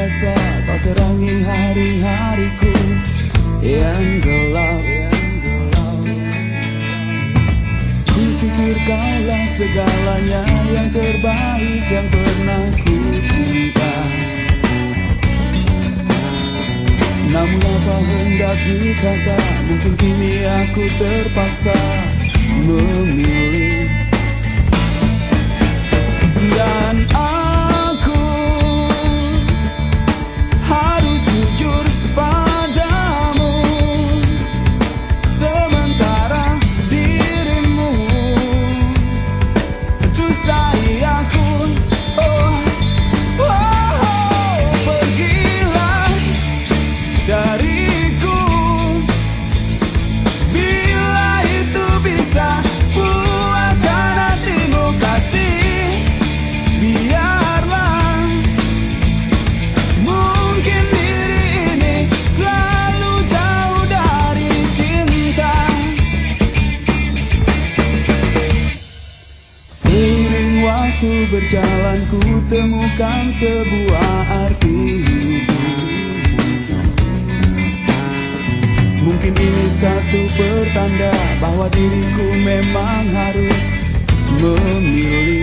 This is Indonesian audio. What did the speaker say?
angkasa Kau terangi hari-hariku Yang gelap. Ku pikir kaulah segalanya Yang terbaik yang pernah ku cinta Namun apa hendak dikata Mungkin kini aku terpaksa memilih berjalan ku temukan sebuah arti Mungkin ini satu pertanda bahwa diriku memang harus memilih